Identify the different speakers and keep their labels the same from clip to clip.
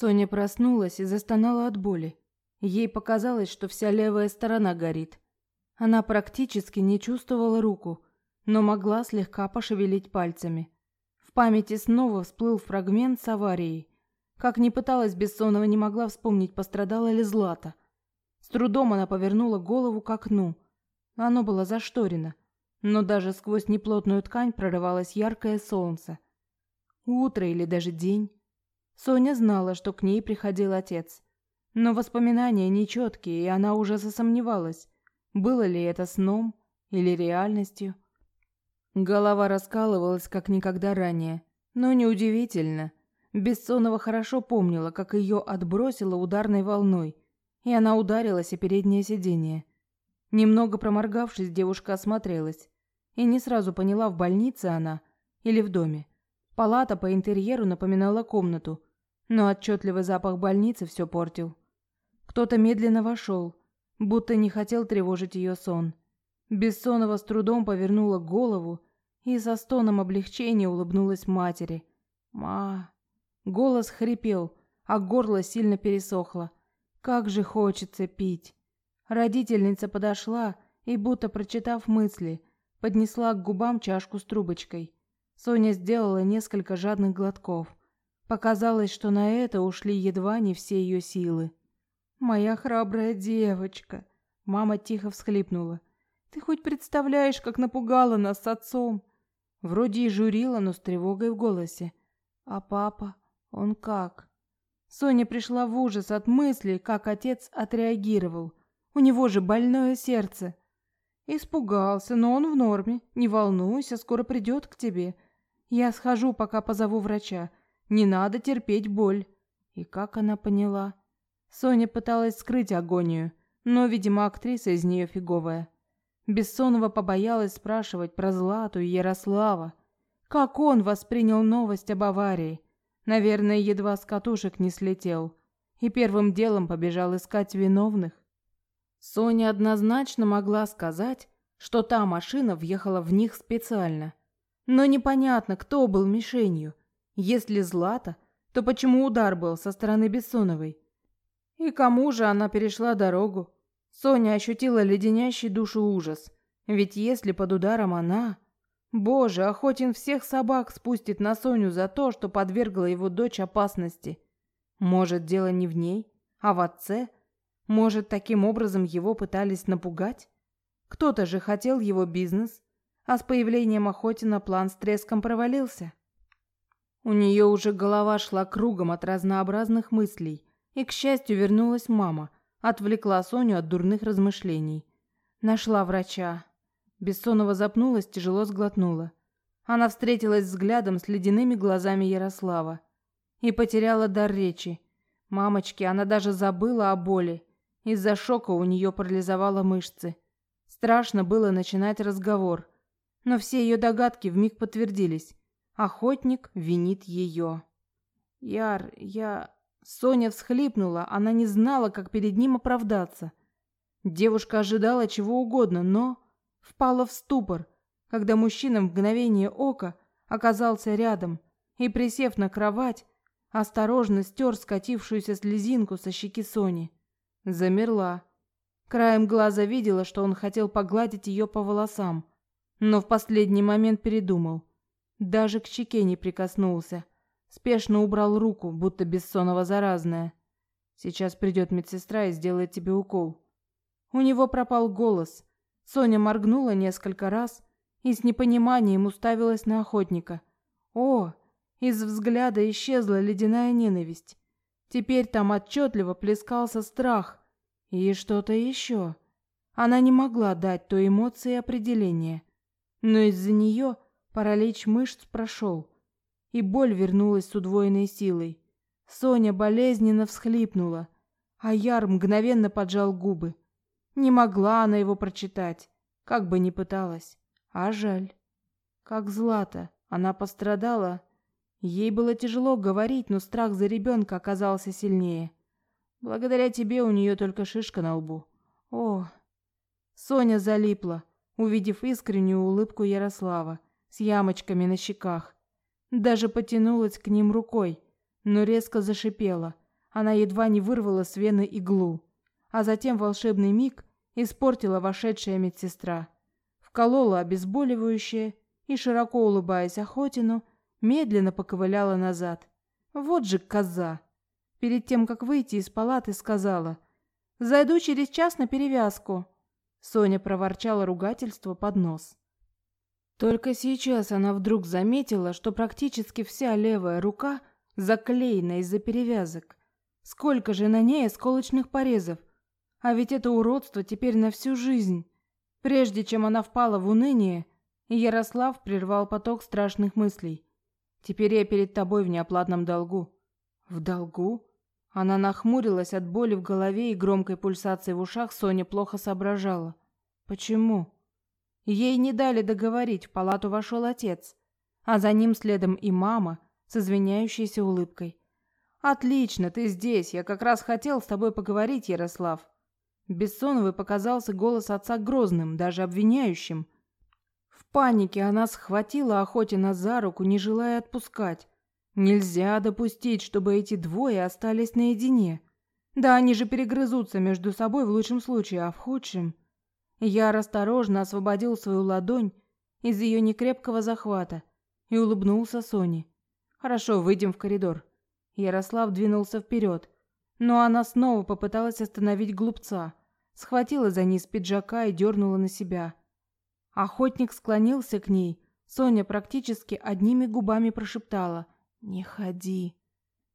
Speaker 1: Соня проснулась и застонала от боли. Ей показалось, что вся левая сторона горит. Она практически не чувствовала руку, но могла слегка пошевелить пальцами. В памяти снова всплыл фрагмент с аварией. Как ни пыталась Бессонова, не могла вспомнить, пострадала ли Злата. С трудом она повернула голову к окну. Оно было зашторено, но даже сквозь неплотную ткань прорывалось яркое солнце. Утро или даже день. Соня знала, что к ней приходил отец. Но воспоминания нечеткие, и она уже засомневалась, было ли это сном или реальностью. Голова раскалывалась, как никогда ранее. Но неудивительно. Бессонова хорошо помнила, как ее отбросило ударной волной, и она ударилась о переднее сиденье. Немного проморгавшись, девушка осмотрелась и не сразу поняла, в больнице она или в доме. Палата по интерьеру напоминала комнату, но отчетливый запах больницы все портил. Кто-то медленно вошел, будто не хотел тревожить ее сон. Бессонова с трудом повернула голову и со стоном облегчения улыбнулась матери. «Ма...» Голос хрипел, а горло сильно пересохло. «Как же хочется пить!» Родительница подошла и, будто прочитав мысли, поднесла к губам чашку с трубочкой. Соня сделала несколько жадных глотков. Показалось, что на это ушли едва не все ее силы. «Моя храбрая девочка!» Мама тихо всхлипнула. «Ты хоть представляешь, как напугала нас с отцом?» Вроде и журила, но с тревогой в голосе. «А папа? Он как?» Соня пришла в ужас от мысли, как отец отреагировал. У него же больное сердце. Испугался, но он в норме. Не волнуйся, скоро придет к тебе. Я схожу, пока позову врача. Не надо терпеть боль. И как она поняла? Соня пыталась скрыть агонию, но, видимо, актриса из нее фиговая. Бессонова побоялась спрашивать про Злату и Ярослава. Как он воспринял новость об аварии? Наверное, едва с катушек не слетел и первым делом побежал искать виновных. Соня однозначно могла сказать, что та машина въехала в них специально. Но непонятно, кто был мишенью. Если Злата, то почему удар был со стороны Бессоновой? И кому же она перешла дорогу? Соня ощутила леденящий душу ужас. Ведь если под ударом она... Боже, Охотин всех собак спустит на Соню за то, что подвергла его дочь опасности. Может, дело не в ней, а в отце? Может, таким образом его пытались напугать? Кто-то же хотел его бизнес, а с появлением Охотина план с треском провалился. У нее уже голова шла кругом от разнообразных мыслей, и, к счастью, вернулась мама, отвлекла Соню от дурных размышлений. Нашла врача. Бессонова запнулась, тяжело сглотнула. Она встретилась взглядом с ледяными глазами Ярослава и потеряла дар речи. Мамочки, она даже забыла о боли. Из-за шока у нее парализовало мышцы. Страшно было начинать разговор, но все ее догадки вмиг подтвердились. Охотник винит ее. «Яр, я...» Соня всхлипнула, она не знала, как перед ним оправдаться. Девушка ожидала чего угодно, но впала в ступор, когда мужчина в мгновение ока оказался рядом и, присев на кровать, осторожно стер скатившуюся слезинку со щеки Сони. Замерла. Краем глаза видела, что он хотел погладить ее по волосам, но в последний момент передумал. Даже к щеке не прикоснулся. Спешно убрал руку, будто Бессонова заразная. Сейчас придет медсестра и сделает тебе укол. У него пропал голос. Соня моргнула несколько раз и с непониманием уставилась на охотника. О, из взгляда исчезла ледяная ненависть. Теперь там отчетливо плескался страх и что-то еще. Она не могла дать той эмоции определения, но из-за нее Паралич мышц прошел, и боль вернулась с удвоенной силой. Соня болезненно всхлипнула, а Яр мгновенно поджал губы. Не могла она его прочитать, как бы ни пыталась. А жаль. Как Злата, она пострадала. Ей было тяжело говорить, но страх за ребенка оказался сильнее. Благодаря тебе у нее только шишка на лбу. О, Соня залипла, увидев искреннюю улыбку Ярослава с ямочками на щеках. Даже потянулась к ним рукой, но резко зашипела, Она едва не вырвала с вены иглу, а затем волшебный миг испортила вошедшая медсестра. Вколола обезболивающее и, широко улыбаясь Охотину, медленно поковыляла назад. Вот же коза! Перед тем, как выйти из палаты, сказала «Зайду через час на перевязку». Соня проворчала ругательство под нос. Только сейчас она вдруг заметила, что практически вся левая рука заклеена из-за перевязок. Сколько же на ней осколочных порезов? А ведь это уродство теперь на всю жизнь. Прежде чем она впала в уныние, Ярослав прервал поток страшных мыслей. «Теперь я перед тобой в неоплатном долгу». «В долгу?» Она нахмурилась от боли в голове и громкой пульсации в ушах Соня плохо соображала. «Почему?» Ей не дали договорить, в палату вошел отец, а за ним следом и мама с извиняющейся улыбкой. «Отлично, ты здесь. Я как раз хотел с тобой поговорить, Ярослав». Бессоновый показался голос отца грозным, даже обвиняющим. В панике она схватила Охотина за руку, не желая отпускать. Нельзя допустить, чтобы эти двое остались наедине. Да они же перегрызутся между собой в лучшем случае, а в худшем... Я осторожно освободил свою ладонь из ее некрепкого захвата и улыбнулся Соне. «Хорошо, выйдем в коридор». Ярослав двинулся вперед, но она снова попыталась остановить глупца, схватила за низ пиджака и дернула на себя. Охотник склонился к ней. Соня практически одними губами прошептала «Не ходи».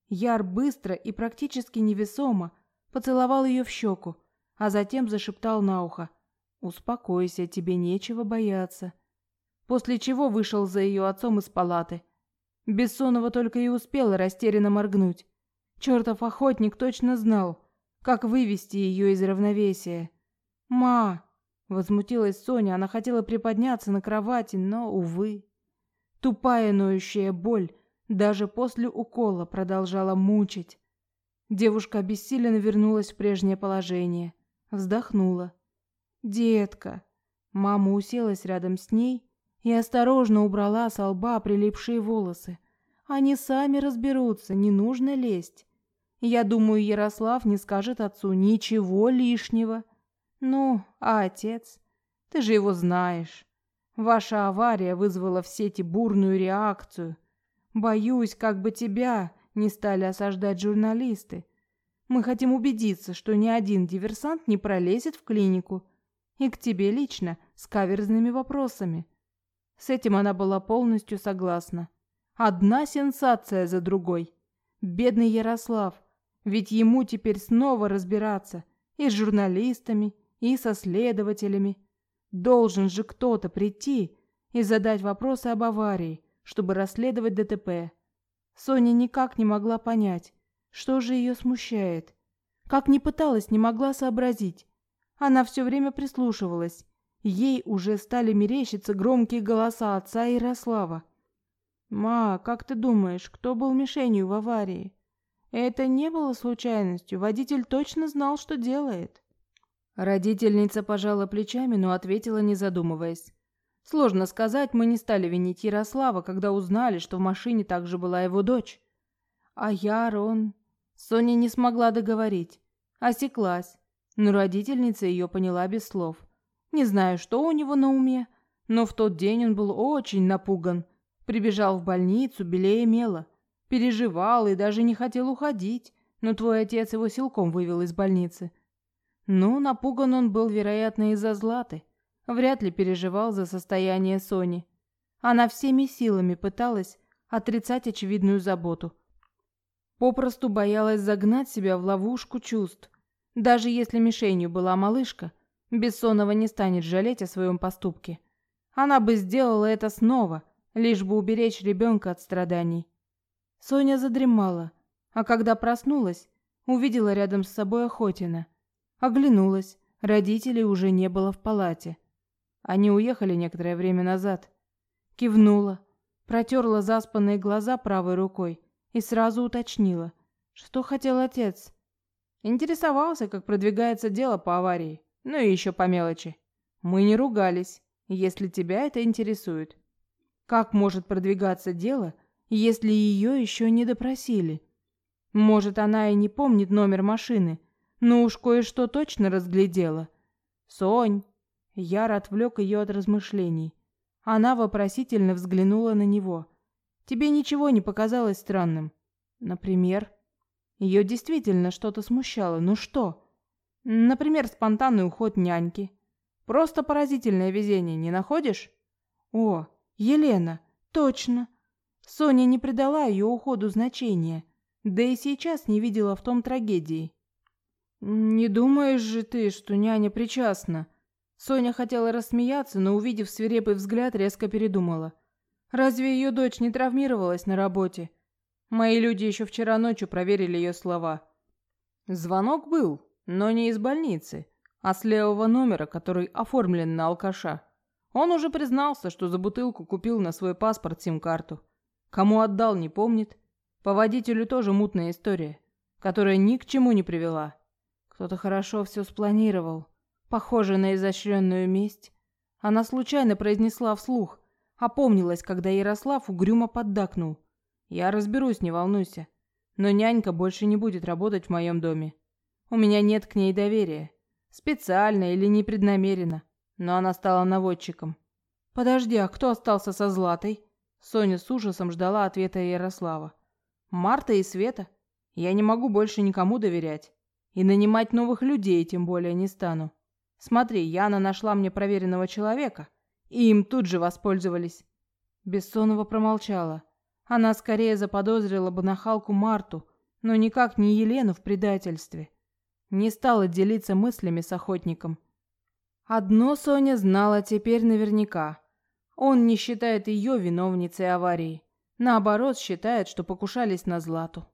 Speaker 1: Яр быстро и практически невесомо поцеловал ее в щеку, а затем зашептал на ухо «Успокойся, тебе нечего бояться». После чего вышел за ее отцом из палаты. Бессонова только и успела растерянно моргнуть. Чертов охотник точно знал, как вывести ее из равновесия. «Ма!» — возмутилась Соня. Она хотела приподняться на кровати, но, увы. Тупая ноющая боль даже после укола продолжала мучить. Девушка обессиленно вернулась в прежнее положение. Вздохнула. «Детка!» Мама уселась рядом с ней и осторожно убрала с лба прилипшие волосы. «Они сами разберутся, не нужно лезть. Я думаю, Ярослав не скажет отцу ничего лишнего. Ну, а отец? Ты же его знаешь. Ваша авария вызвала в сети бурную реакцию. Боюсь, как бы тебя не стали осаждать журналисты. Мы хотим убедиться, что ни один диверсант не пролезет в клинику. И к тебе лично, с каверзными вопросами. С этим она была полностью согласна. Одна сенсация за другой. Бедный Ярослав. Ведь ему теперь снова разбираться и с журналистами, и со следователями. Должен же кто-то прийти и задать вопросы об аварии, чтобы расследовать ДТП. Соня никак не могла понять, что же ее смущает. Как ни пыталась, не могла сообразить. Она все время прислушивалась. Ей уже стали мерещиться громкие голоса отца Ярослава. «Ма, как ты думаешь, кто был мишенью в аварии?» Это не было случайностью, водитель точно знал, что делает. Родительница пожала плечами, но ответила, не задумываясь. Сложно сказать, мы не стали винить Ярослава, когда узнали, что в машине также была его дочь. А Яр, он... Соня не смогла договорить. Осеклась, но родительница ее поняла без слов. Не знаю, что у него на уме, но в тот день он был очень напуган. Прибежал в больницу, белее мела. Переживал и даже не хотел уходить, но твой отец его силком вывел из больницы. Ну, напуган он был, вероятно, из-за Златы. Вряд ли переживал за состояние Сони. Она всеми силами пыталась отрицать очевидную заботу. Попросту боялась загнать себя в ловушку чувств. Даже если мишенью была малышка, Бессонова не станет жалеть о своем поступке. Она бы сделала это снова, лишь бы уберечь ребенка от страданий. Соня задремала, а когда проснулась, увидела рядом с собой Охотина. Оглянулась, родителей уже не было в палате. Они уехали некоторое время назад. Кивнула, протерла заспанные глаза правой рукой и сразу уточнила, что хотел отец. Интересовался, как продвигается дело по аварии, ну и еще по мелочи. Мы не ругались, если тебя это интересует. Как может продвигаться дело, если ее еще не допросили. Может, она и не помнит номер машины, но уж кое-что точно разглядела. «Сонь!» Яр отвлек ее от размышлений. Она вопросительно взглянула на него. «Тебе ничего не показалось странным?» «Например?» Ее действительно что-то смущало. «Ну что?» «Например, спонтанный уход няньки. Просто поразительное везение, не находишь?» «О, Елена! Точно!» Соня не придала ее уходу значения, да и сейчас не видела в том трагедии. «Не думаешь же ты, что няня причастна?» Соня хотела рассмеяться, но, увидев свирепый взгляд, резко передумала. «Разве ее дочь не травмировалась на работе?» Мои люди еще вчера ночью проверили ее слова. Звонок был, но не из больницы, а с левого номера, который оформлен на алкаша. Он уже признался, что за бутылку купил на свой паспорт сим-карту. Кому отдал, не помнит. По водителю тоже мутная история, которая ни к чему не привела. Кто-то хорошо все спланировал. Похоже на изощренную месть. Она случайно произнесла вслух. Опомнилась, когда Ярослав угрюмо поддакнул. «Я разберусь, не волнуйся. Но нянька больше не будет работать в моем доме. У меня нет к ней доверия. Специально или непреднамеренно. Но она стала наводчиком. Подожди, а кто остался со Златой? Соня с ужасом ждала ответа Ярослава. Марта и Света. Я не могу больше никому доверять. И нанимать новых людей тем более не стану. Смотри, Яна нашла мне проверенного человека, и им тут же воспользовались. Бессонова промолчала. Она скорее заподозрила бы нахалку Марту, но никак не Елену в предательстве. Не стала делиться мыслями с охотником. Одно Соня знала теперь наверняка. Он не считает ее виновницей аварии. Наоборот, считает, что покушались на Злату.